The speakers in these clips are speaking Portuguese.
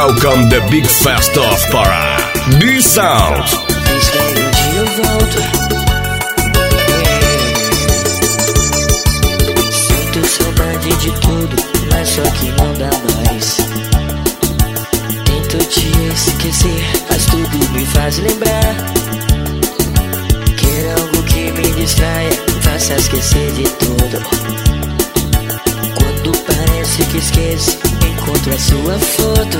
Welcome the big fest of eu volto. É. Sinto saudade de tudo, mas só que não dá mais. Tento te esquecer, mas tudo me faz lembrar. Sua foto.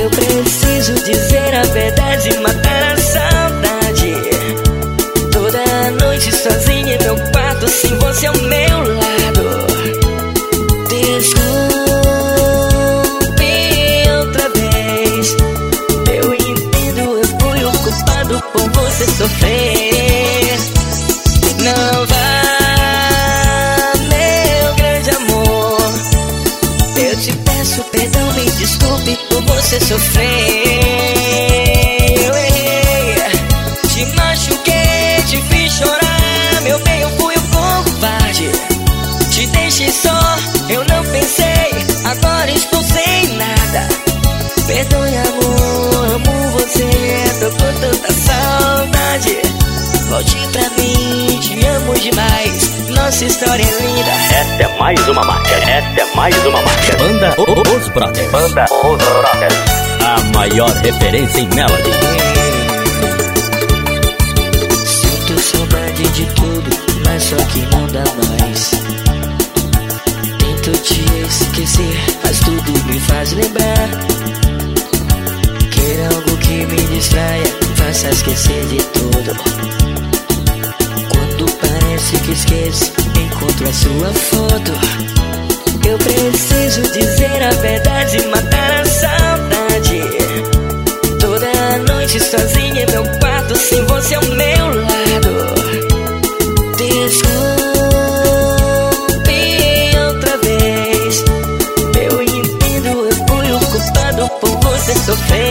Eu preciso dizer a verdade matar a saudade. Toda noite sozinha em meu quarto, sem você você sofrer. Eu errei, te machuquei, te fiz chorar. Meu bem, eu fui o covarde. Te deixei só, eu não pensei. Agora estou sem nada. Perdoe, amor, amo você. Tô com tanta saudade. Volte pra mim, te amo demais. Nossa história é linda. Mais uma marca. Esta é mais uma marca. Banda O- O- Os Brothers. Banda Os Brothers. A maior referência em Melody. Sinto saudade de tudo, mas só que não dá mais. Tento te esquecer, mas tudo me faz lembrar. Quero algo que me distraia, faça esquecer de tudo. Quando parece que esqueço, a sua foto. Eu preciso dizer a verdade, matar a saudade. Toda noite sozinha em meu quarto, sem você ao meu lado. Desculpe outra vez. Eu entendo, eu fui o culpado por você sofrer.